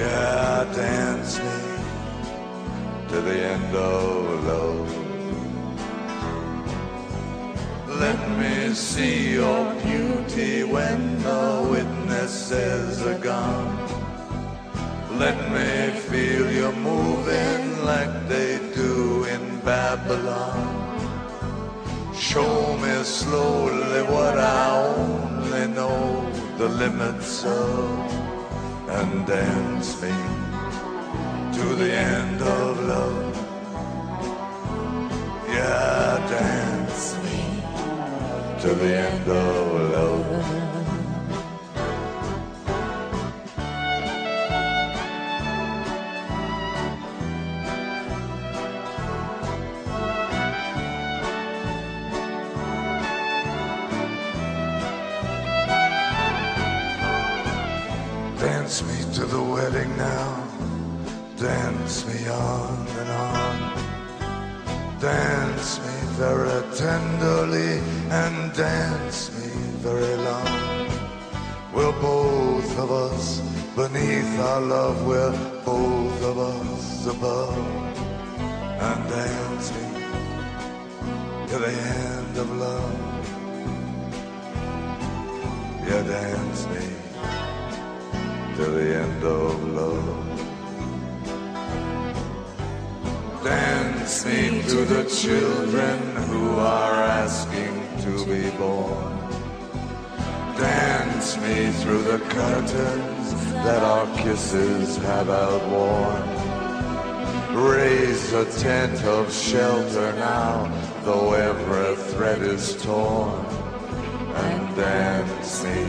Yeah, dance me to the end of love. Let me see your beauty when the witnesses are gone. Let me feel you moving like they do in Babylon. Show me slowly what I only know the limits of, and dance me to the end of love. Yeah, dance me to the end of our love, we're both of us above. And dance me to the end of love. Yeah, dance me to the end of love. Dance me to the children who are asking to be born. Dance me through the curtains that our kisses have outworn. Raise a tent of shelter now, though every thread is torn. And dance me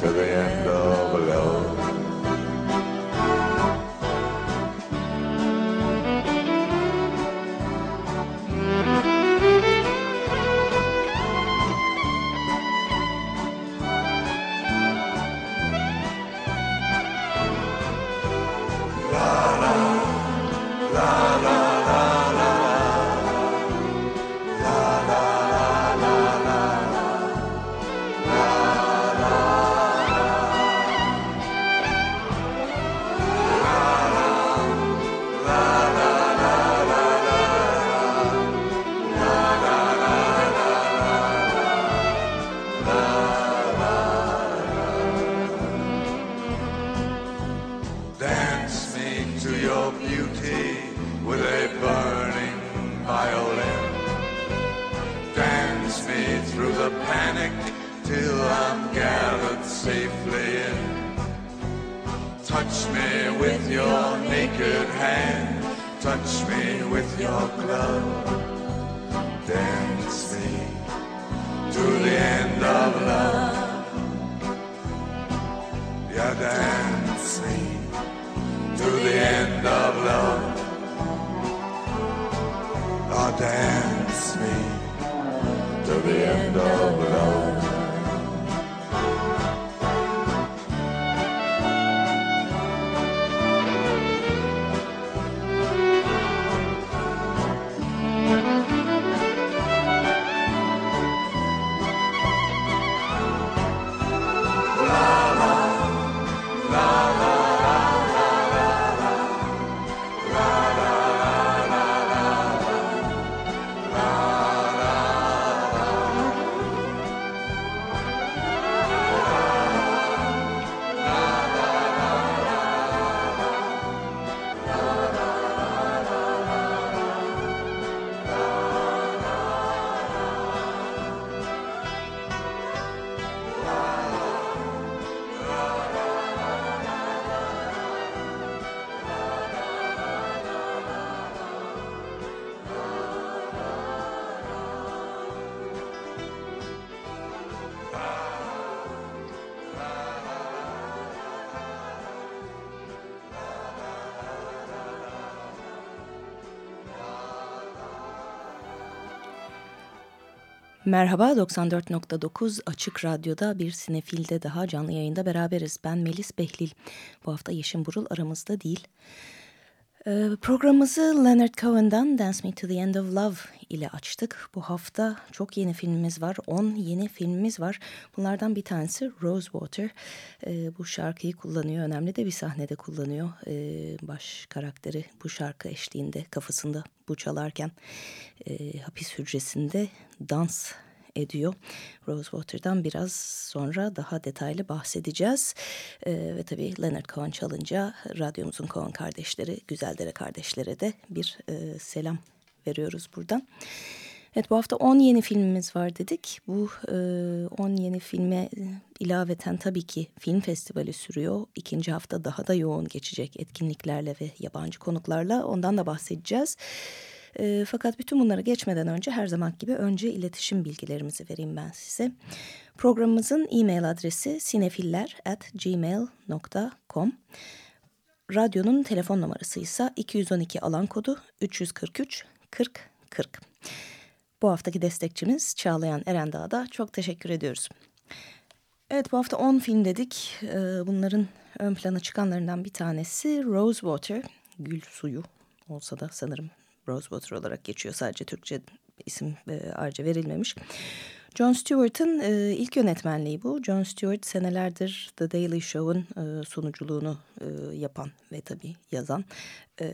to the end of love. Merhaba 94.9 Açık Radyo'da bir sinefilde daha canlı yayında beraberiz. Ben Melis Behlil. Bu hafta Yeşim Burul aramızda değil. Ee, programımızı Leonard Cohen'dan Dance Me to the End of Love ile açtık. Bu hafta çok yeni filmimiz var. 10 yeni filmimiz var. Bunlardan bir tanesi Rosewater. Ee, bu şarkıyı kullanıyor. Önemli de bir sahnede kullanıyor. Ee, baş karakteri bu şarkı eşliğinde kafasında bu çalarken e, hapis hücresinde dans ediyor. Rosewater'dan biraz sonra daha detaylı bahsedeceğiz. Ee, ve tabii Leonard Cohen çalınca radyomuzun Cohen kardeşleri, Güzeldere kardeşlere de bir e, selam veriyoruz buradan. Evet bu hafta 10 yeni filmimiz var dedik. Bu e, 10 yeni filme ilaveten tabii ki film festivali sürüyor. İkinci hafta daha da yoğun geçecek etkinliklerle ve yabancı konuklarla ondan da bahsedeceğiz. E, fakat bütün bunları geçmeden önce her zaman gibi önce iletişim bilgilerimizi vereyim ben size. Programımızın e-mail adresi sinefiller@gmail.com. Radyonun telefon numarası ise 212 alan kodu 343 40 40. Bu haftaki destekçimiz Çağlayan Erendağ'da çok teşekkür ediyoruz. Evet bu hafta 10 film dedik. Bunların ön plana çıkanlarından bir tanesi Rosewater, Gül Suyu olsa da sanırım Rosewater olarak geçiyor. Sadece Türkçe isim e, ayrıca verilmemiş. John Stewart'ın e, ilk yönetmenliği bu. John Stewart senelerdir The Daily Show'un e, sunuculuğunu e, yapan ve tabii yazan e,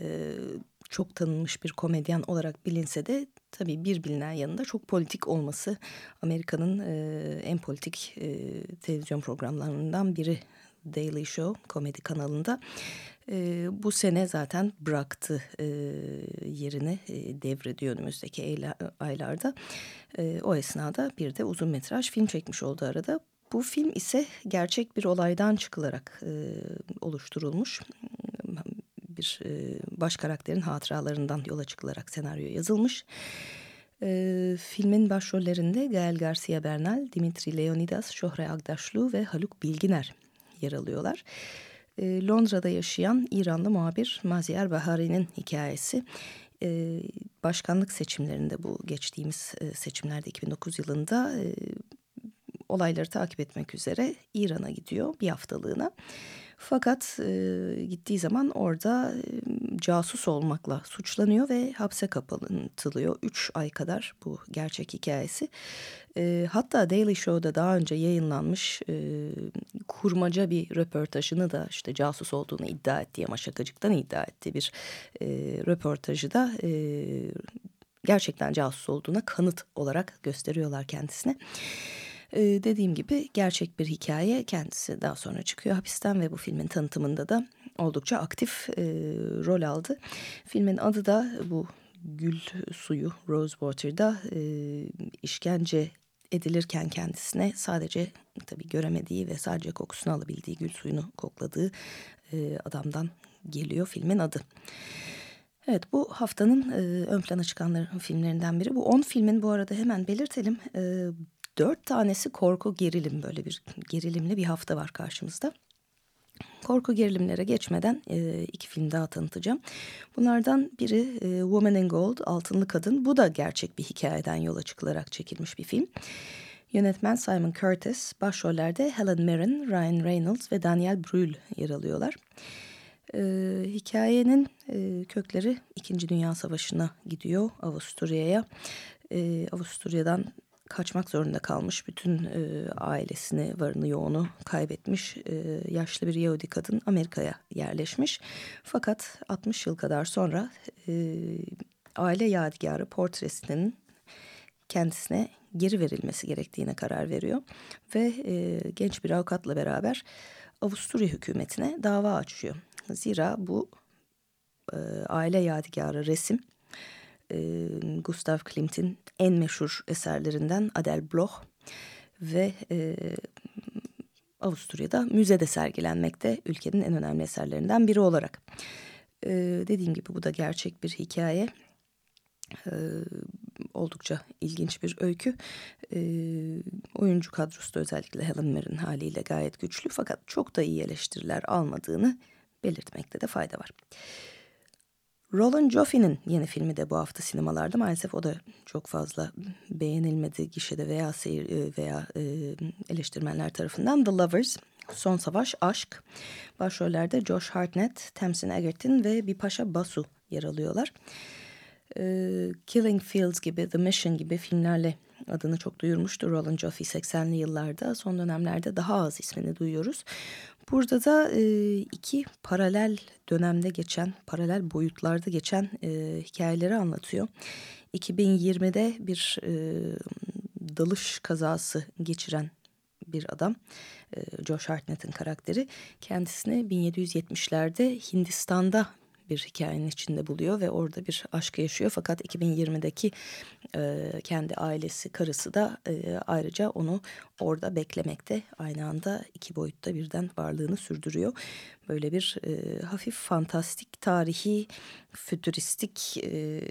çok tanınmış bir komedyen olarak bilinse de tabii bir bilinen yanında çok politik olması Amerika'nın e, en politik e, televizyon programlarından biri Daily Show komedi kanalında. E, bu sene zaten bıraktı e, yerini e, devrediyor önümüzdeki aylarda. E, o esnada bir de uzun metraj film çekmiş oldu arada. Bu film ise gerçek bir olaydan çıkılarak e, oluşturulmuş. Bir e, baş karakterin hatıralarından yola çıkılarak senaryo yazılmış. E, filmin başrollerinde Gael Garcia Bernal, Dimitri Leonidas, Şohre Agdaşlu ve Haluk Bilginer yer alıyorlar. E, Londra'da yaşayan İranlı muhabir Maziyer Bahari'nin hikayesi. E, başkanlık seçimlerinde bu geçtiğimiz e, seçimlerde 2009 yılında e, olayları takip etmek üzere İran'a gidiyor bir haftalığına. Fakat e, gittiği zaman orada e, casus olmakla suçlanıyor ve hapse kapatılıyor. Üç ay kadar bu gerçek hikayesi. E, hatta Daily Show'da daha önce yayınlanmış e, kurmaca bir röportajını da işte casus olduğunu iddia ettiği ama şakacıktan iddia ettiği bir e, röportajı da e, gerçekten casus olduğuna kanıt olarak gösteriyorlar kendisine. Ee, dediğim gibi gerçek bir hikaye kendisi daha sonra çıkıyor hapisten ve bu filmin tanıtımında da oldukça aktif e, rol aldı. Filmin adı da bu Gül Suyu Rosewater'da e, işkence edilirken kendisine sadece tabii göremediği ve sadece kokusunu alabildiği gül suyunu kokladığı e, adamdan geliyor filmin adı. Evet bu haftanın e, ön plana çıkanların filmlerinden biri. Bu 10 filmin bu arada hemen belirtelim. E, Dört tanesi korku gerilim böyle bir gerilimli bir hafta var karşımızda. korku gerilimlere geçmeden e, iki film daha tanıtacağım. Bunlardan biri e, Woman in Gold, Altınlı Kadın. Bu da gerçek bir hikayeden yola çıkılarak çekilmiş bir film. Yönetmen Simon Curtis, başrollerde Helen Mirren, Ryan Reynolds ve Daniel Brühl yer alıyorlar. E, hikayenin e, kökleri İkinci Dünya Savaşı'na gidiyor, Avusturya'ya. E, Avusturya'dan kaçmak zorunda kalmış. Bütün e, ailesini, varını yoğunu kaybetmiş e, yaşlı bir Yahudi kadın Amerika'ya yerleşmiş. Fakat 60 yıl kadar sonra e, aile yadigarı portresinin kendisine geri verilmesi gerektiğine karar veriyor. Ve e, genç bir avukatla beraber Avusturya hükümetine dava açıyor. Zira bu e, aile yadigarı resim e, Gustav Klimt'in en meşhur eserlerinden Adel Bloch ve e, Avusturya'da müzede sergilenmekte ülkenin en önemli eserlerinden biri olarak. E, dediğim gibi bu da gerçek bir hikaye. E, oldukça ilginç bir öykü. E, oyuncu kadrosu da özellikle Helen Mirren haliyle gayet güçlü fakat çok da iyi eleştiriler almadığını belirtmekte de fayda var. Roland Joffe'nin yeni filmi de bu hafta sinemalarda maalesef o da çok fazla beğenilmedi gişede veya seyir e, veya e, eleştirmenler tarafından. The Lovers, Son Savaş, Aşk. Başrollerde Josh Hartnett, Tamsin Egerton ve Bipasha Basu yer alıyorlar. E, Killing Fields gibi, The Mission gibi filmlerle adını çok duyurmuştu Roland Joffe 80'li yıllarda. Son dönemlerde daha az ismini duyuyoruz. Burada da e, iki paralel dönemde geçen, paralel boyutlarda geçen e, hikayeleri anlatıyor. 2020'de bir e, dalış kazası geçiren bir adam. E, Josh Hartnett'in karakteri kendisini 1770'lerde Hindistan'da bir hikayenin içinde buluyor ve orada bir aşk yaşıyor. Fakat 2020'deki e, kendi ailesi, karısı da e, ayrıca onu orada beklemekte. Aynı anda iki boyutta birden varlığını sürdürüyor. Böyle bir e, hafif fantastik, tarihi, fütüristik, e,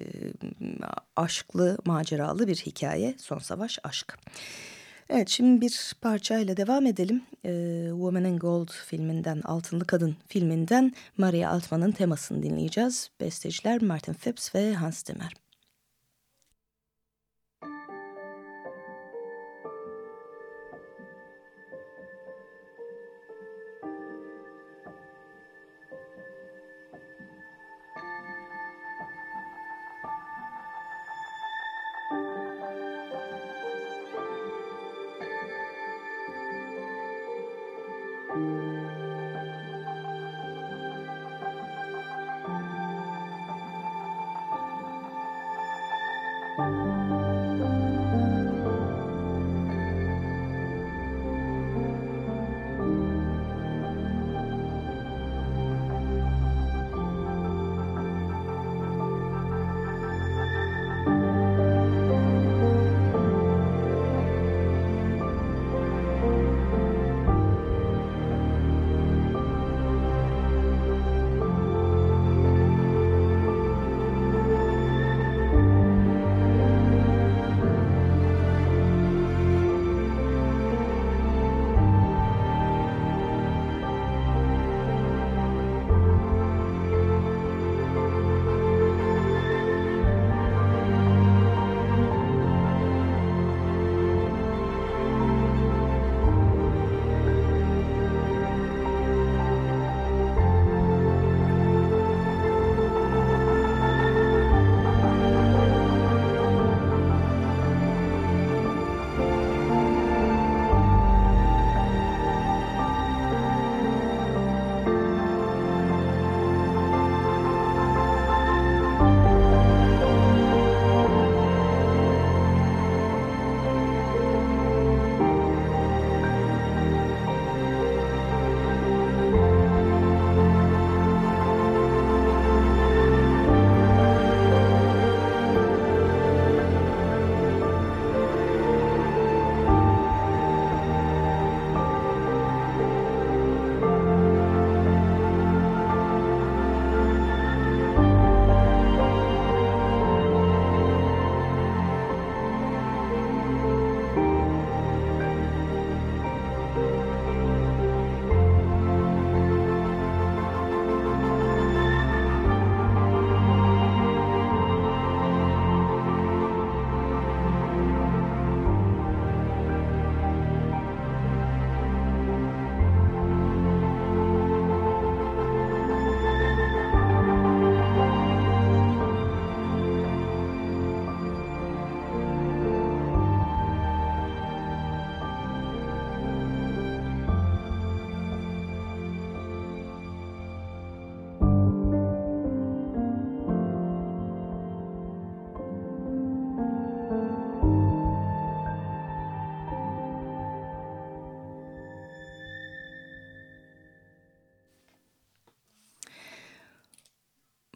aşklı, maceralı bir hikaye. Son Savaş Aşk. Evet şimdi bir parçayla devam edelim. Ee, Woman in Gold filminden, Altınlı Kadın filminden Maria Altman'ın temasını dinleyeceğiz. Besteciler Martin Phipps ve Hans Zimmer.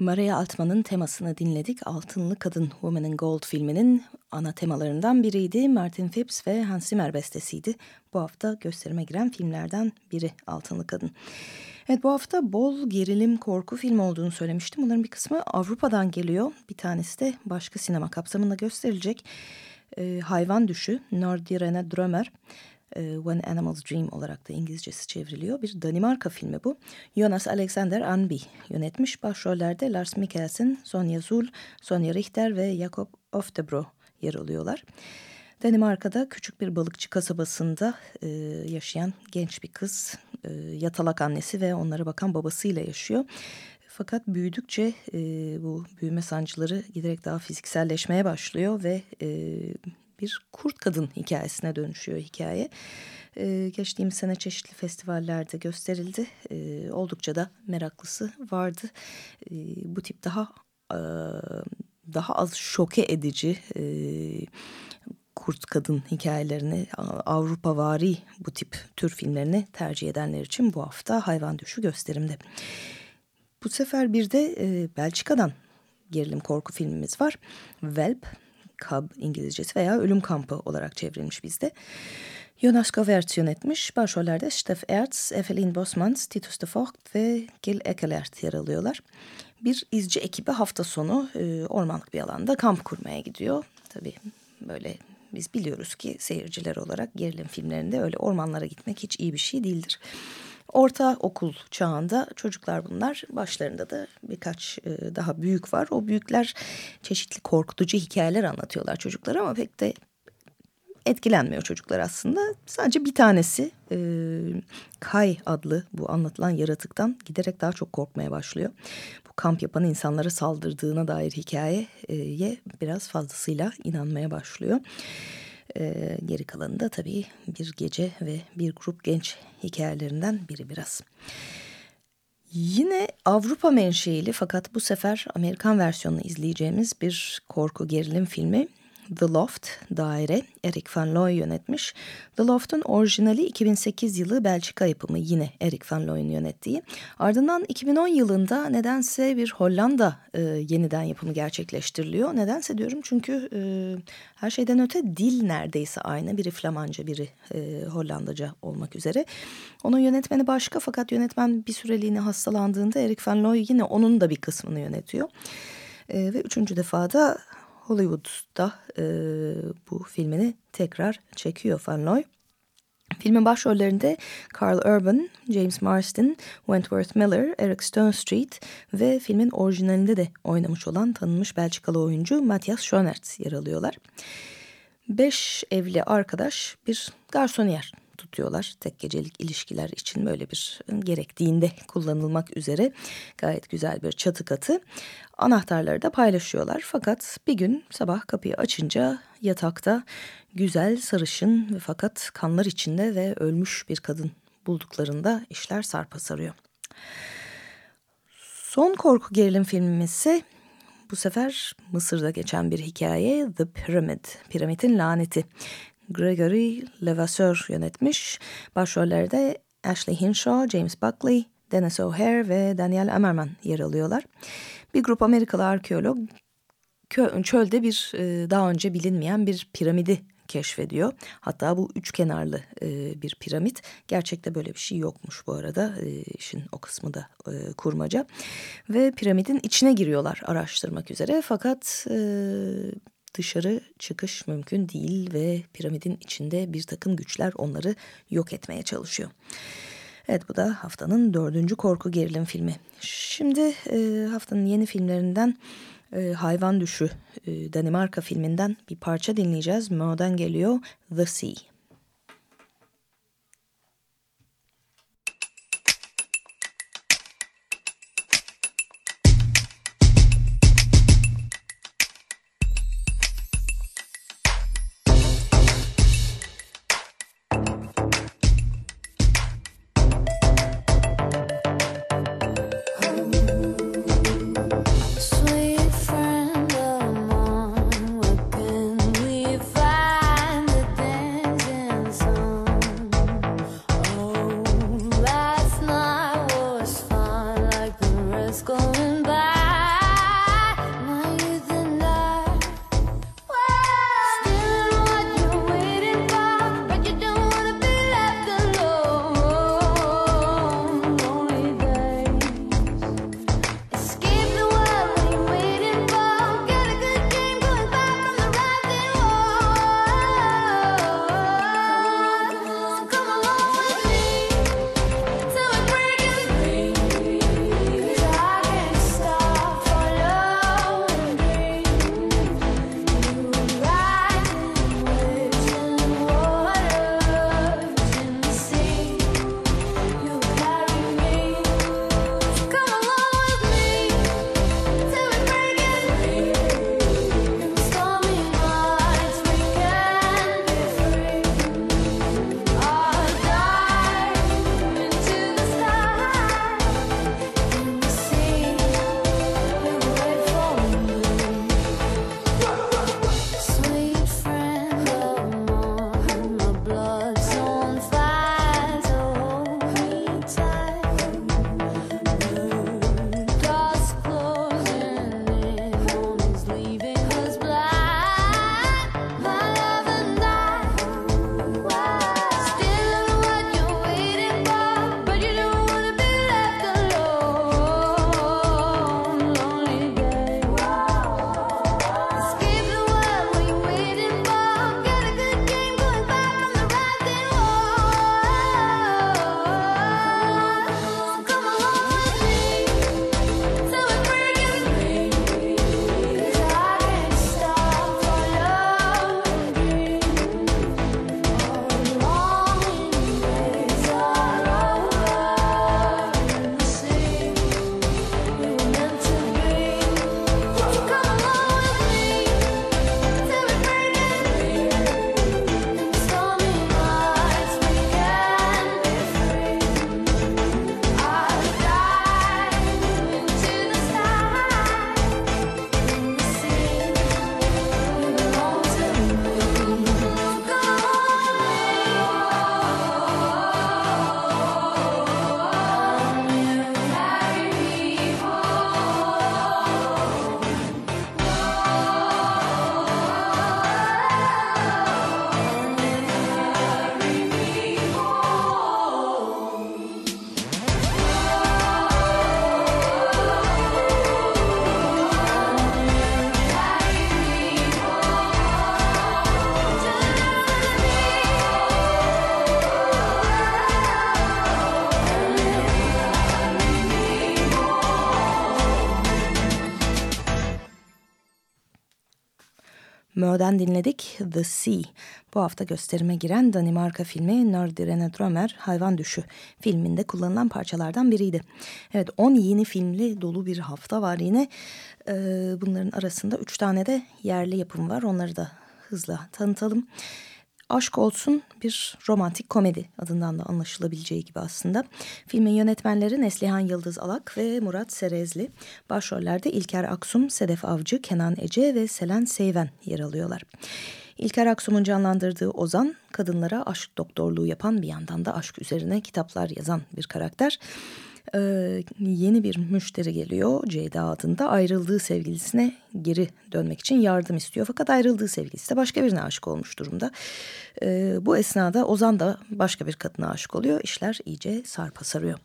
Maria Altman'ın temasını dinledik. Altınlı Kadın Woman in Gold filminin ana temalarından biriydi. Martin Phipps ve Hans Zimmer bestesiydi. Bu hafta gösterime giren filmlerden biri Altınlı Kadın. Evet bu hafta bol gerilim korku film olduğunu söylemiştim. Bunların bir kısmı Avrupa'dan geliyor. Bir tanesi de başka sinema kapsamında gösterilecek. Ee, Hayvan Düşü, Nordirene Drömer. E, When Animals Dream olarak da İngilizcesi çevriliyor. Bir Danimarka filmi bu. Jonas Alexander Anby yönetmiş. Başrollerde Lars Mikkelsen, Sonja Zul, Sonja Richter ve Jakob Oftebro yer alıyorlar. Danimarka'da küçük bir balıkçı kasabasında e, yaşayan genç bir kız, e, yatalak annesi ve onlara bakan babasıyla yaşıyor. Fakat büyüdükçe e, bu büyüme sancıları giderek daha fizikselleşmeye başlıyor ve e, bir kurt kadın hikayesine dönüşüyor hikaye. Ee, geçtiğimiz sene çeşitli festivallerde gösterildi. Ee, oldukça da meraklısı vardı. Ee, bu tip daha e, daha az şoke edici e, kurt kadın hikayelerini Avrupa vari bu tip tür filmlerini tercih edenler için bu hafta Hayvan Düşü gösterimde. Bu sefer bir de e, Belçika'dan gerilim korku filmimiz var. Velp Cub İngilizcesi veya Ölüm Kampı olarak çevrilmiş bizde. Jonas Govertz yönetmiş. Başrollerde Steff Ertz, Evelyn Bosmans, Titus de Vogt ve Gil Ekelert yer alıyorlar. Bir izci ekibi hafta sonu e, ormanlık bir alanda kamp kurmaya gidiyor. Tabii böyle biz biliyoruz ki seyirciler olarak gerilim filmlerinde öyle ormanlara gitmek hiç iyi bir şey değildir. Orta okul çağında çocuklar bunlar. Başlarında da birkaç e, daha büyük var. O büyükler çeşitli korkutucu hikayeler anlatıyorlar çocuklara ama pek de etkilenmiyor çocuklar aslında. Sadece bir tanesi e, Kay adlı bu anlatılan yaratıktan giderek daha çok korkmaya başlıyor. Bu kamp yapan insanlara saldırdığına dair hikayeye biraz fazlasıyla inanmaya başlıyor. E, geri kalanı da tabii bir gece ve bir grup genç hikayelerinden biri biraz. Yine Avrupa menşeili fakat bu sefer Amerikan versiyonunu izleyeceğimiz bir korku gerilim filmi The Loft daire Eric Van Looy yönetmiş. The Loft'un orijinali 2008 yılı Belçika yapımı yine Eric Van Looy'un yönettiği. Ardından 2010 yılında nedense bir Hollanda e, yeniden yapımı gerçekleştiriliyor. Nedense diyorum çünkü e, her şeyden öte dil neredeyse aynı. Biri Flamanca biri e, Hollandaca olmak üzere. Onun yönetmeni başka fakat yönetmen bir süreliğine hastalandığında Eric Van Looy yine onun da bir kısmını yönetiyor. E, ve üçüncü defada Hollywood'da e, bu filmini tekrar çekiyor Van Looy. Filmin başrollerinde Carl Urban, James Marsden, Wentworth Miller, Eric Stonestreet ve filmin orijinalinde de oynamış olan tanınmış Belçikalı oyuncu Matthias Schoenaerts yer alıyorlar. Beş evli arkadaş bir garsoniyer tutuyorlar. Tek gecelik ilişkiler için böyle bir gerektiğinde kullanılmak üzere gayet güzel bir çatı katı. Anahtarları da paylaşıyorlar fakat bir gün sabah kapıyı açınca yatakta güzel sarışın fakat kanlar içinde ve ölmüş bir kadın bulduklarında işler sarpa sarıyor. Son korku gerilim filmimiz ise bu sefer Mısır'da geçen bir hikaye The Pyramid, Piramidin Laneti. Gregory Levasseur yönetmiş. Başrollerde Ashley Hinshaw, James Buckley, Dennis O'Hare ve Daniel Emmerman yer alıyorlar. Bir grup Amerikalı arkeolog çölde bir e, daha önce bilinmeyen bir piramidi keşfediyor. Hatta bu üç kenarlı e, bir piramit. Gerçekte böyle bir şey yokmuş bu arada. E, işin o kısmı da kurmaca. Ve piramidin içine giriyorlar araştırmak üzere. Fakat dışarı çıkış mümkün değil ve piramidin içinde bir takım güçler onları yok etmeye çalışıyor. Evet bu da haftanın dördüncü korku gerilim filmi. Şimdi e, haftanın yeni filmlerinden e, Hayvan Düşü e, Danimarka filminden bir parça dinleyeceğiz. Mo'dan geliyor The Sea. Tomorrow'dan dinledik The Sea. Bu hafta gösterime giren Danimarka filmi Nordrene Drömer Hayvan Düşü filminde kullanılan parçalardan biriydi. Evet 10 yeni filmli dolu bir hafta var yine. Ee, bunların arasında 3 tane de yerli yapım var. Onları da hızla tanıtalım. Aşk Olsun bir romantik komedi adından da anlaşılabileceği gibi aslında. Filmin yönetmenleri Neslihan Yıldız Alak ve Murat Serezli. Başrollerde İlker Aksum, Sedef Avcı, Kenan Ece ve Selen Seyven yer alıyorlar. İlker Aksum'un canlandırdığı Ozan, kadınlara aşk doktorluğu yapan bir yandan da aşk üzerine kitaplar yazan bir karakter. Ee, yeni bir müşteri geliyor Ceyda adında ayrıldığı sevgilisine geri dönmek için yardım istiyor. Fakat ayrıldığı sevgilisi de başka birine aşık olmuş durumda. Ee, bu esnada Ozan da başka bir kadına aşık oluyor. İşler iyice sarpa sarıyor.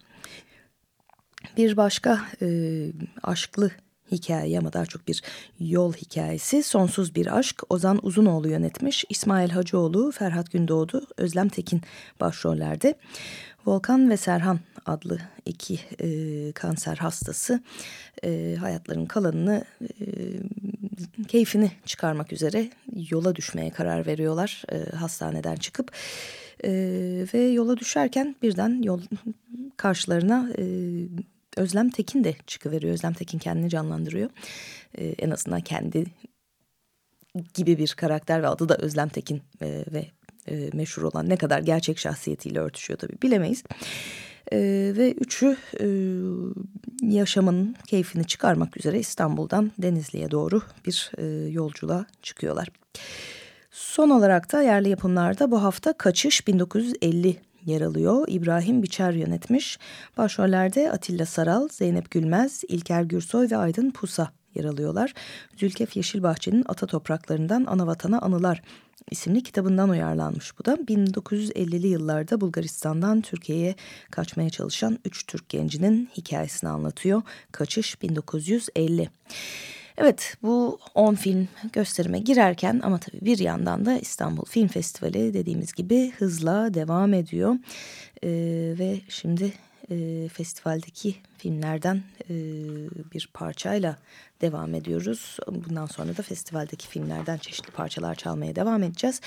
Bir başka e, aşklı hikaye ama daha çok bir yol hikayesi. Sonsuz bir aşk Ozan Uzunoğlu yönetmiş. İsmail Hacıoğlu, Ferhat Gündoğdu, Özlem Tekin başrollerde. Volkan ve Serhan adlı iki e, kanser hastası e, hayatlarının kalanını e, keyfini çıkarmak üzere yola düşmeye karar veriyorlar e, hastaneden çıkıp. E, ve yola düşerken birden yol karşılarına e, Özlem Tekin de çıkıveriyor. Özlem Tekin kendini canlandırıyor. E, en azından kendi gibi bir karakter ve adı da Özlem Tekin e, ve e, meşhur olan ne kadar gerçek şahsiyetiyle örtüşüyor tabii bilemeyiz. E, ve üçü e, yaşamın keyfini çıkarmak üzere İstanbul'dan Denizli'ye doğru bir e, yolculuğa çıkıyorlar. Son olarak da yerli yapımlarda bu hafta Kaçış 1950 yer alıyor. İbrahim Biçer yönetmiş. Başrollerde Atilla Saral, Zeynep Gülmez, İlker Gürsoy ve Aydın Pusa yer alıyorlar. Zülkef Yeşilbahçe'nin Ata Topraklarından Ana Vatana Anılar isimli kitabından uyarlanmış bu da. 1950'li yıllarda Bulgaristan'dan Türkiye'ye kaçmaya çalışan üç Türk gencinin hikayesini anlatıyor. Kaçış 1950. Evet bu 10 film gösterime girerken ama tabii bir yandan da İstanbul Film Festivali dediğimiz gibi hızla devam ediyor. Ee, ve şimdi e, festivaldeki filmlerden e, bir parçayla devam ediyoruz. Bundan sonra da festivaldeki filmlerden çeşitli parçalar çalmaya devam edeceğiz.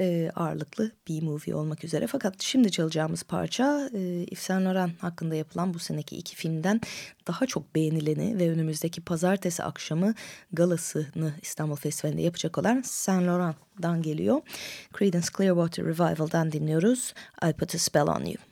E, ağırlıklı B-movie olmak üzere. Fakat şimdi çalacağımız parça e, Saint Laurent hakkında yapılan bu seneki iki filmden daha çok beğenileni ve önümüzdeki pazartesi akşamı galasını İstanbul Festivali'nde yapacak olan Saint Laurent'dan geliyor. Creedence Clearwater Revival'dan dinliyoruz. I Put a Spell on You.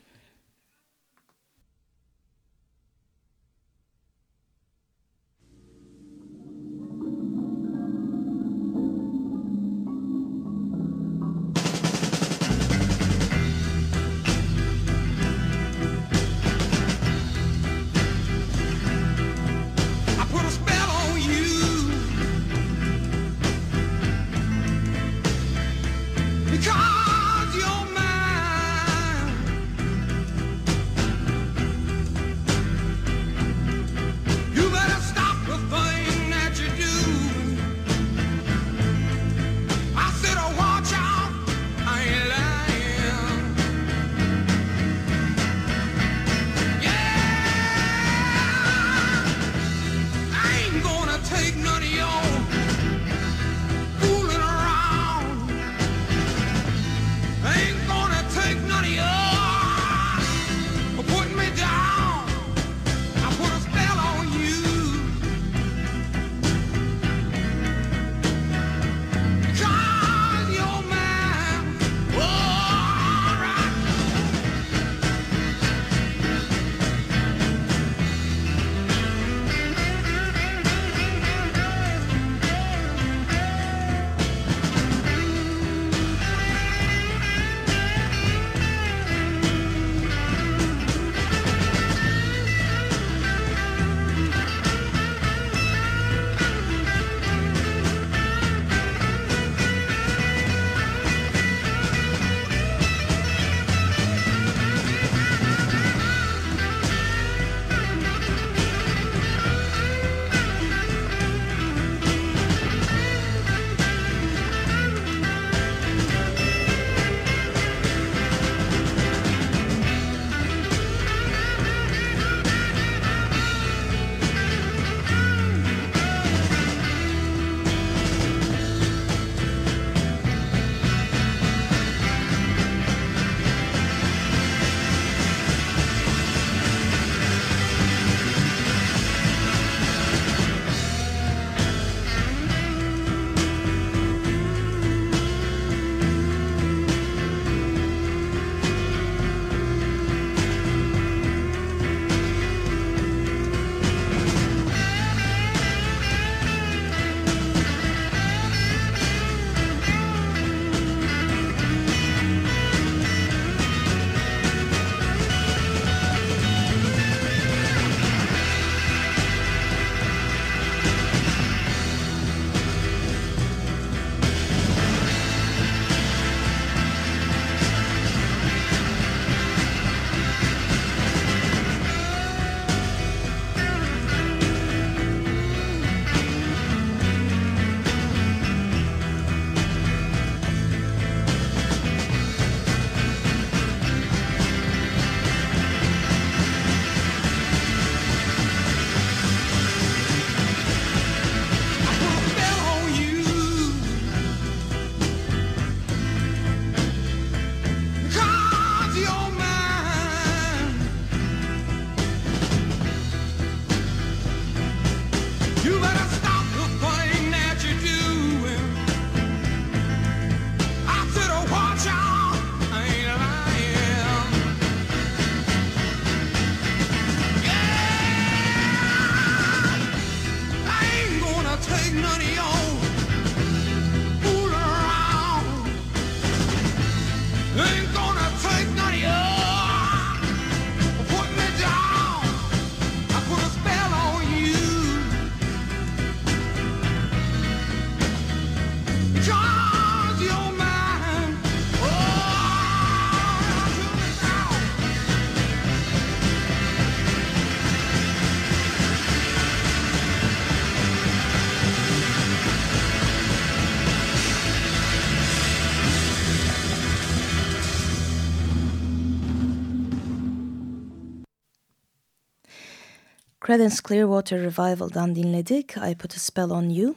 Creedence Clearwater Revival'dan dinledik. I Put a Spell on You.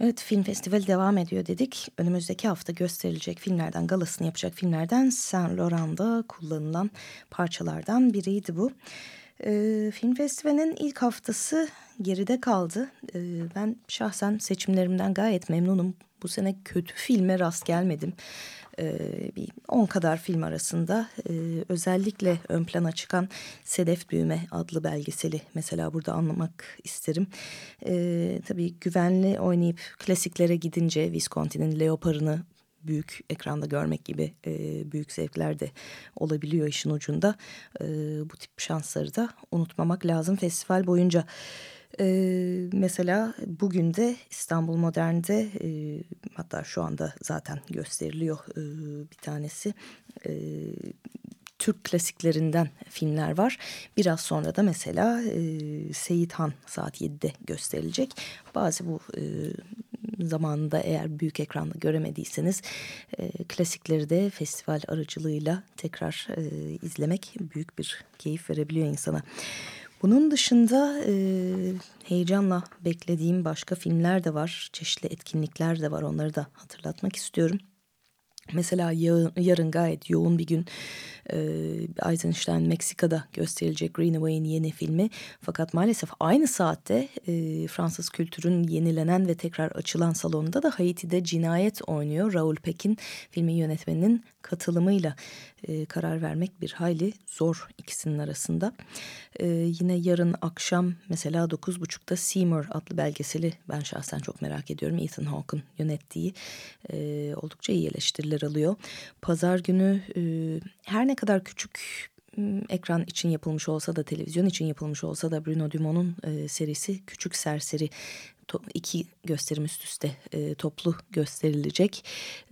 Evet film festivali devam ediyor dedik. Önümüzdeki hafta gösterilecek filmlerden, galasını yapacak filmlerden Saint Laurent'da kullanılan parçalardan biriydi bu. Ee, film festivalinin ilk haftası geride kaldı. Ee, ben şahsen seçimlerimden gayet memnunum. Bu sene kötü filme rast gelmedim. Ee, bir 10 kadar film arasında e, özellikle ön plana çıkan Sedef Büyüme adlı belgeseli mesela burada anlamak isterim. Ee, tabii güvenli oynayıp klasiklere gidince Visconti'nin Leopar'ını büyük ekranda görmek gibi e, büyük zevkler de olabiliyor işin ucunda. E, bu tip şansları da unutmamak lazım festival boyunca. Ee, mesela bugün de İstanbul Modern'de e, hatta şu anda zaten gösteriliyor e, bir tanesi. E, Türk klasiklerinden filmler var. Biraz sonra da mesela e, Seyit Han saat 7'de gösterilecek. Bazı bu e, zamanında eğer büyük ekranda göremediyseniz e, klasikleri de festival aracılığıyla tekrar e, izlemek büyük bir keyif verebiliyor insana. Bunun dışında e, heyecanla beklediğim başka filmler de var. Çeşitli etkinlikler de var. Onları da hatırlatmak istiyorum. Mesela yarın gayet yoğun bir gün Eisenstein Meksika'da gösterilecek Greenaway'in yeni filmi. Fakat maalesef aynı saatte e, Fransız kültürün yenilenen ve tekrar açılan salonunda da Haiti'de cinayet oynuyor. Raul Peck'in filmin yönetmeninin katılımıyla e, karar vermek bir hayli zor ikisinin arasında. E, yine yarın akşam mesela 9.30'da Seymour adlı belgeseli ben şahsen çok merak ediyorum. Ethan Hawke'ın yönettiği oldukça iyi eleştiriler alıyor. Pazar günü her ne kadar küçük ekran için yapılmış olsa da televizyon için yapılmış olsa da Bruno Dumont'un e, serisi Küçük Serseri iki gösterim üst üste e, toplu gösterilecek.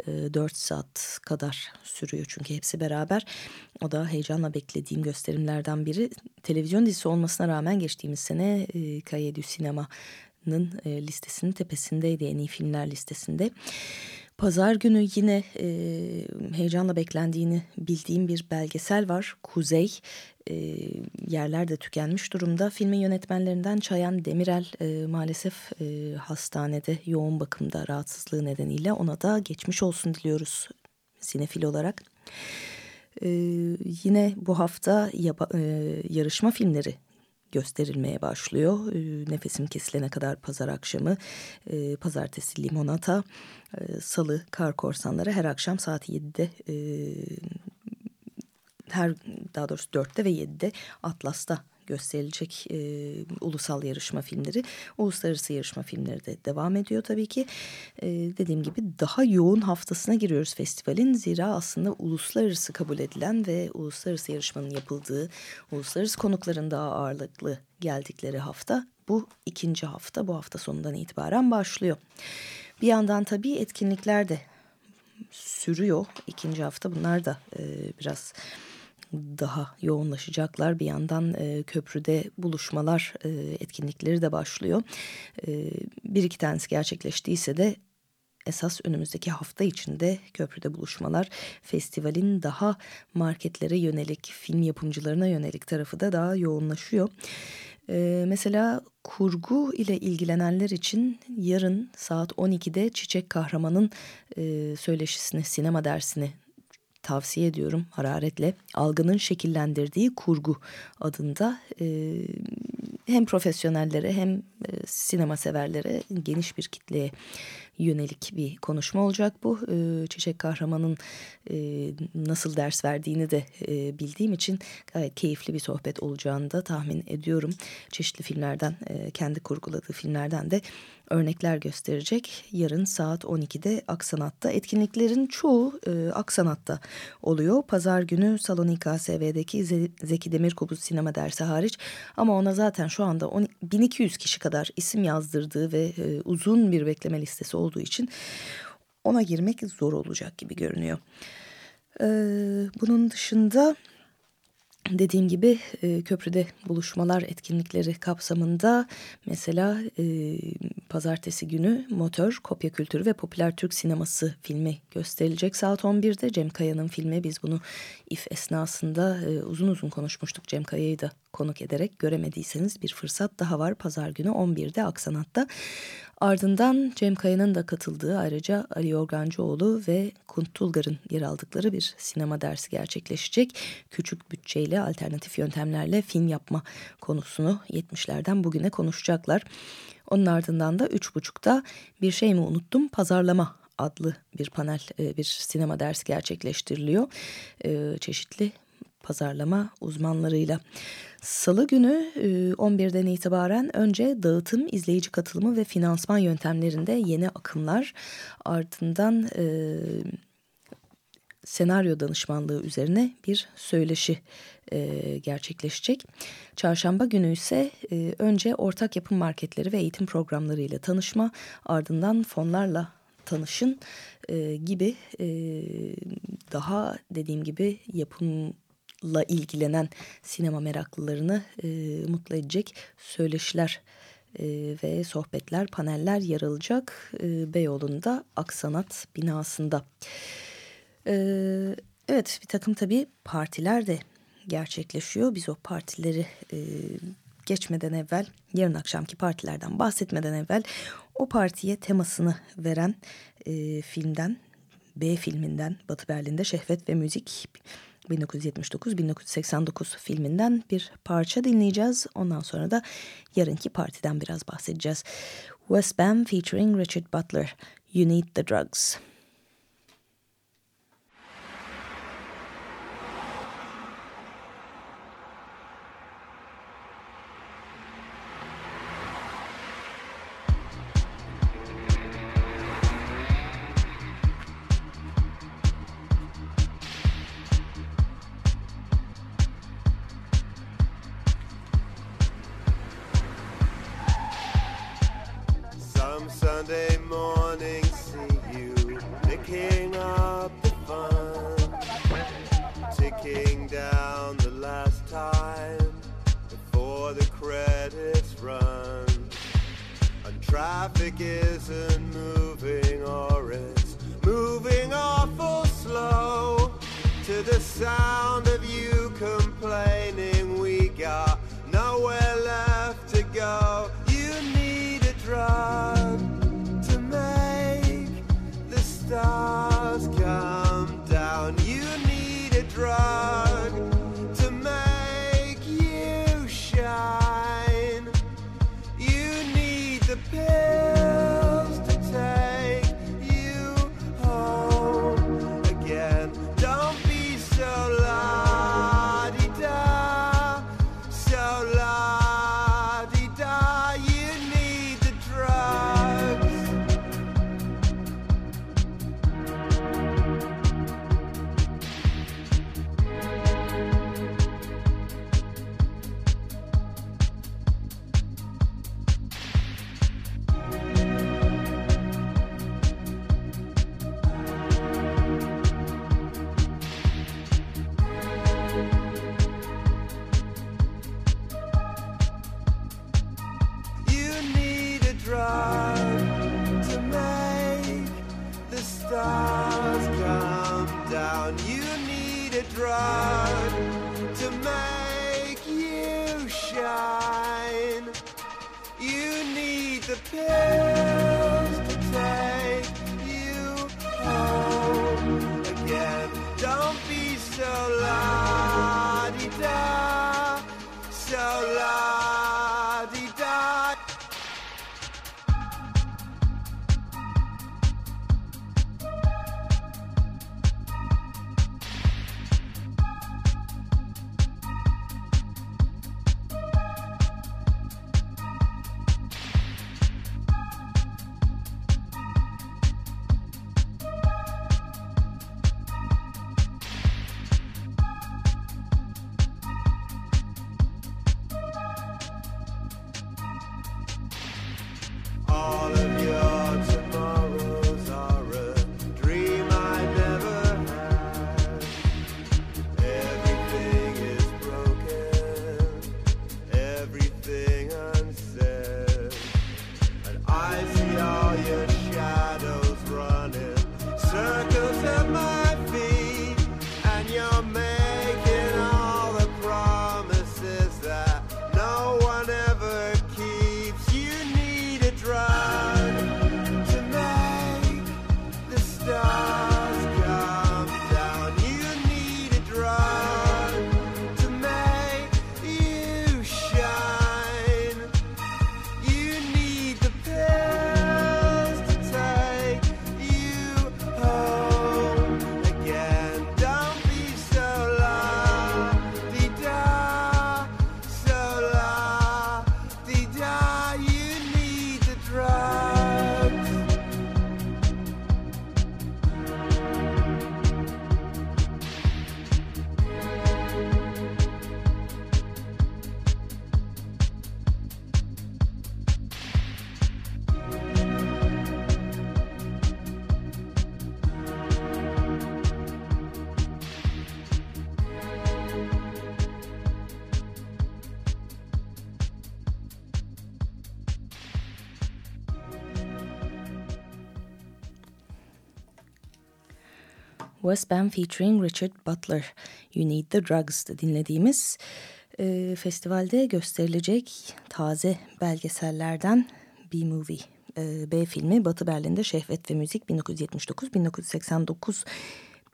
E, 4 saat kadar sürüyor çünkü hepsi beraber. O da heyecanla beklediğim gösterimlerden biri. Televizyon dizisi olmasına rağmen geçtiğimiz sene e, Cahiers du Cinéma'nın e, listesinin tepesindeydi en iyi filmler listesinde. Pazar günü yine e, heyecanla beklendiğini bildiğim bir belgesel var. Kuzey e, yerler de tükenmiş durumda. Filmin yönetmenlerinden Çayan Demirel e, maalesef e, hastanede yoğun bakımda rahatsızlığı nedeniyle ona da geçmiş olsun diliyoruz sinefil olarak. E, yine bu hafta yaba, e, yarışma filmleri gösterilmeye başlıyor. E, nefesim kesilene kadar pazar akşamı, e, pazartesi limonata, e, salı kar korsanları her akşam saat 7'de e, her daha doğrusu 4'te ve 7'de Atlas'ta gösterilecek e, ulusal yarışma filmleri. Uluslararası yarışma filmleri de devam ediyor tabii ki. E, dediğim gibi daha yoğun haftasına giriyoruz festivalin. Zira aslında uluslararası kabul edilen ve uluslararası yarışmanın yapıldığı, uluslararası konukların daha ağırlıklı geldikleri hafta bu ikinci hafta. Bu hafta sonundan itibaren başlıyor. Bir yandan tabii etkinlikler de sürüyor. ikinci hafta bunlar da e, biraz daha yoğunlaşacaklar. Bir yandan e, köprüde buluşmalar e, etkinlikleri de başlıyor. E, bir iki tanesi gerçekleştiyse de esas önümüzdeki hafta içinde köprüde buluşmalar festivalin daha marketlere yönelik film yapımcılarına yönelik tarafı da daha yoğunlaşıyor. Ee, mesela kurgu ile ilgilenenler için yarın saat 12'de Çiçek Kahraman'ın e, söyleşisini, sinema dersini tavsiye ediyorum hararetle. Algının şekillendirdiği kurgu adında e, hem profesyonellere hem e, sinema severlere geniş bir kitleye yönelik bir konuşma olacak bu. E, Çiçek Kahraman'ın e, nasıl ders verdiğini de e, bildiğim için gayet keyifli bir sohbet olacağını da tahmin ediyorum. Çeşitli filmlerden, e, kendi kurguladığı filmlerden de örnekler gösterecek. Yarın saat 12'de Aksanat'ta. Etkinliklerin çoğu Aksanat'ta oluyor. Pazar günü Salonika SV'deki Zeki Demirkubuz sinema dersi hariç. Ama ona zaten şu anda 10, 1200 kişi kadar isim yazdırdığı ve uzun bir bekleme listesi olduğu için ona girmek zor olacak gibi görünüyor. Ee, bunun dışında Dediğim gibi e, köprüde buluşmalar etkinlikleri kapsamında mesela e, pazartesi günü Motor, Kopya Kültürü ve Popüler Türk Sineması filmi gösterilecek saat 11'de. Cem Kaya'nın filmi biz bunu if esnasında e, uzun uzun konuşmuştuk. Cem Kaya'yı da konuk ederek göremediyseniz bir fırsat daha var. Pazar günü 11'de Aksanat'ta. Ardından Cem Kaya'nın da katıldığı ayrıca Ali Yorgancıoğlu ve Kunt Tulgar'ın yer aldıkları bir sinema dersi gerçekleşecek. Küçük bütçeyle alternatif yöntemlerle film yapma konusunu 70'lerden bugüne konuşacaklar. Onun ardından da 3.30'da Bir Şey Mi Unuttum Pazarlama adlı bir panel, e, bir sinema dersi gerçekleştiriliyor. E, çeşitli pazarlama uzmanlarıyla. Salı günü 11'den e, itibaren önce dağıtım, izleyici katılımı ve finansman yöntemlerinde yeni akımlar ardından e, senaryo danışmanlığı üzerine bir söyleşi e, gerçekleşecek. Çarşamba günü ise e, önce ortak yapım marketleri ve eğitim programları ile tanışma ardından fonlarla tanışın e, gibi e, daha dediğim gibi yapımla ilgilenen sinema meraklılarını e, mutlu edecek söyleşiler e, ve sohbetler, paneller yer alacak e, Beyoğlu'nda Aksanat binasında. E, evet bir takım tabii partiler de gerçekleşiyor. Biz o partileri e, geçmeden evvel, yarın akşamki partilerden bahsetmeden evvel o partiye temasını veren e, filmden, B filminden Batı Berlin'de Şehvet ve Müzik 1979-1989 filminden bir parça dinleyeceğiz. Ondan sonra da yarınki partiden biraz bahsedeceğiz. West Bam featuring Richard Butler, You Need the Drugs. Sunday morning see you picking up the fun, ticking down the last time before the credits run. And traffic isn't moving or it's moving awful slow to the sound of you complaining we got nowhere left to go. You need a drive stars come down, you need a drug. West Band featuring Richard Butler, You Need the Drugs'da dinlediğimiz e, festivalde gösterilecek taze belgesellerden B-Movie. E, B filmi Batı Berlin'de Şehvet ve Müzik 1979-1989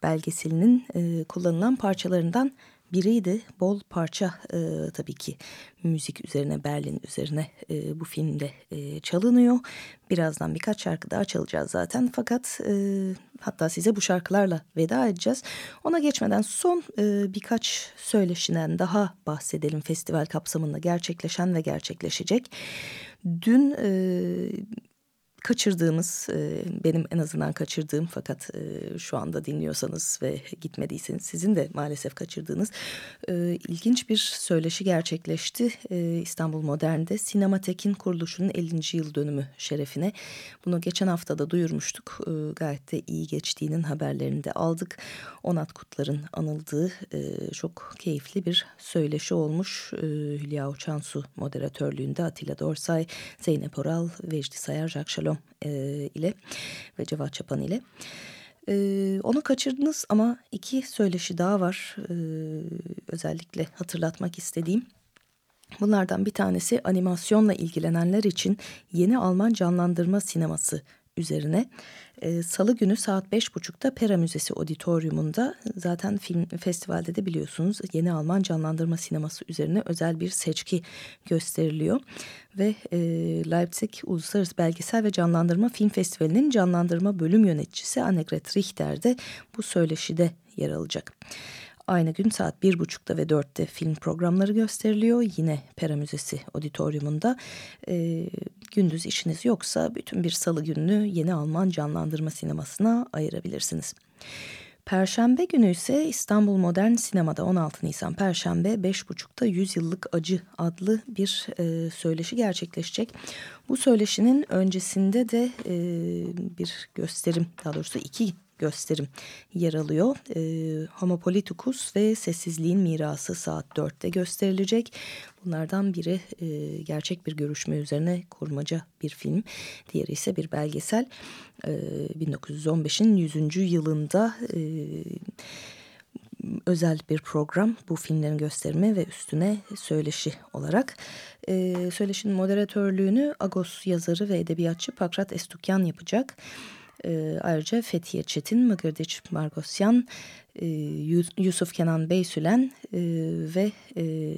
belgeselinin e, kullanılan parçalarından biriydi. Bol parça e, tabii ki müzik üzerine Berlin üzerine e, bu filmde e, çalınıyor. Birazdan birkaç şarkı daha çalacağız zaten fakat e, hatta size bu şarkılarla veda edeceğiz. Ona geçmeden son e, birkaç söyleşiden daha bahsedelim festival kapsamında gerçekleşen ve gerçekleşecek. Dün e, kaçırdığımız, e, benim en azından kaçırdığım fakat e, şu anda dinliyorsanız ve gitmediyseniz sizin de maalesef kaçırdığınız e, ilginç bir söyleşi gerçekleşti. İstanbul Modern'de Sinematek'in kuruluşunun 50. yıl dönümü şerefine. Bunu geçen hafta da duyurmuştuk. Gayet de iyi geçtiğinin haberlerini de aldık. Onat Kutlar'ın anıldığı çok keyifli bir söyleşi olmuş. Hülya Uçansu moderatörlüğünde Atilla Dorsay, Zeynep Oral, Vecdi Sayar, Jacques Shalom e, ile ve Cevat Çapan ile. Ee, onu kaçırdınız ama iki söyleşi daha var ee, özellikle hatırlatmak istediğim. Bunlardan bir tanesi animasyonla ilgilenenler için yeni Alman canlandırma sineması üzerine. E, Salı günü saat beş buçukta Pera Müzesi Auditorium'unda zaten film festivalde de biliyorsunuz yeni Alman canlandırma sineması üzerine özel bir seçki gösteriliyor. Ve e, Leipzig Uluslararası Belgesel ve Canlandırma Film Festivali'nin canlandırma bölüm yöneticisi Annegret Richter de bu söyleşide yer alacak. Aynı gün saat bir buçukta ve dörtte film programları gösteriliyor. Yine Pera Müzesi Auditorium'unda. E, gündüz işiniz yoksa bütün bir salı gününü yeni Alman canlandırma sinemasına ayırabilirsiniz. Perşembe günü ise İstanbul Modern Sinema'da 16 Nisan Perşembe 5.30'da 100 Yıllık Acı adlı bir e, söyleşi gerçekleşecek. Bu söyleşinin öncesinde de e, bir gösterim daha doğrusu iki gösterim yer alıyor. E, Homo Politicus ve Sessizliğin Mirası saat 4'te gösterilecek. Bunlardan biri e, gerçek bir görüşme üzerine kurmaca bir film. Diğeri ise bir belgesel. E, 1915'in 100. yılında... E, özel bir program bu filmlerin gösterimi ve üstüne söyleşi olarak. Ee, söyleşinin moderatörlüğünü Agos yazarı ve edebiyatçı Pakrat Estukyan yapacak. E, ayrıca Fethiye Çetin, Mıgırdiç Margosyan, e, Yusuf Kenan Beysülen e, ve e,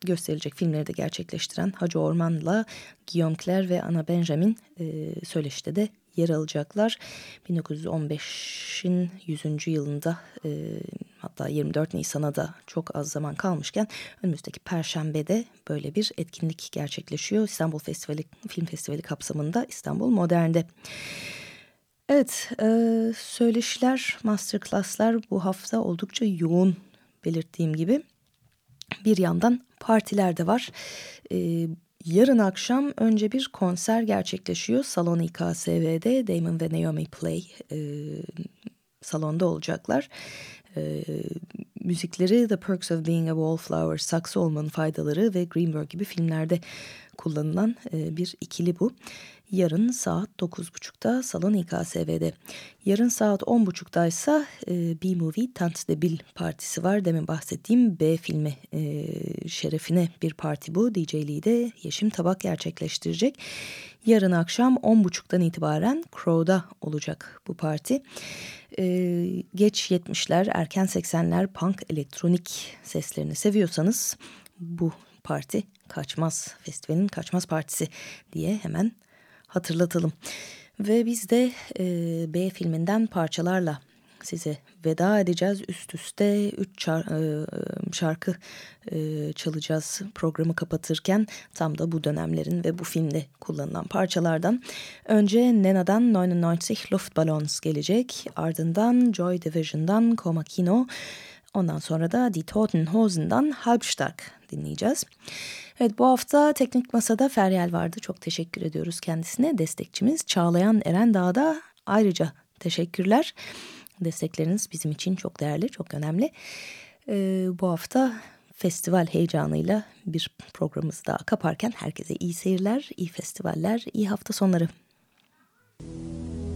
gösterilecek filmleri de gerçekleştiren Hacı Orman'la Guillaume Claire ve Ana Benjamin e, söyleşide de yer alacaklar. 1915'in 100. yılında e, hatta 24 Nisan'a da çok az zaman kalmışken önümüzdeki Perşembe'de böyle bir etkinlik gerçekleşiyor. İstanbul Festivali, Film Festivali kapsamında İstanbul Modern'de. Evet, e, söyleşiler, masterclasslar bu hafta oldukça yoğun belirttiğim gibi. Bir yandan partiler de var. E, yarın akşam önce bir konser gerçekleşiyor. Salon İKSV'de Damon ve Naomi Play e, salonda olacaklar. E, müzikleri The Perks of Being a Wallflower, Saksı Olmanın Faydaları ve Greenberg gibi filmlerde kullanılan e, bir ikili bu yarın saat 9.30'da Salon İKSV'de. Yarın saat 10.30'da ise B-Movie Tant de Bill partisi var. Demin bahsettiğim B filmi e, şerefine bir parti bu. DJ'liği de Yeşim Tabak gerçekleştirecek. Yarın akşam 10.30'dan itibaren Crow'da olacak bu parti. Ee, geç 70'ler, erken 80'ler punk elektronik seslerini seviyorsanız bu parti kaçmaz. Festivalin kaçmaz partisi diye hemen hatırlatalım. Ve biz de e, B filminden parçalarla size veda edeceğiz. Üst üste üç e, şarkı e, çalacağız programı kapatırken tam da bu dönemlerin ve bu filmde kullanılan parçalardan. Önce Nena'dan 99 Luftballons gelecek. Ardından Joy Division'dan Koma Kino. Ondan sonra da Die Toten Hosen'dan Halbstark dinleyeceğiz. Evet bu hafta Teknik Masa'da Feryal vardı. Çok teşekkür ediyoruz kendisine. Destekçimiz Çağlayan Eren Dağ'da ayrıca teşekkürler. Destekleriniz bizim için çok değerli, çok önemli. Ee, bu hafta festival heyecanıyla bir programımızı daha kaparken herkese iyi seyirler, iyi festivaller, iyi hafta sonları. Hast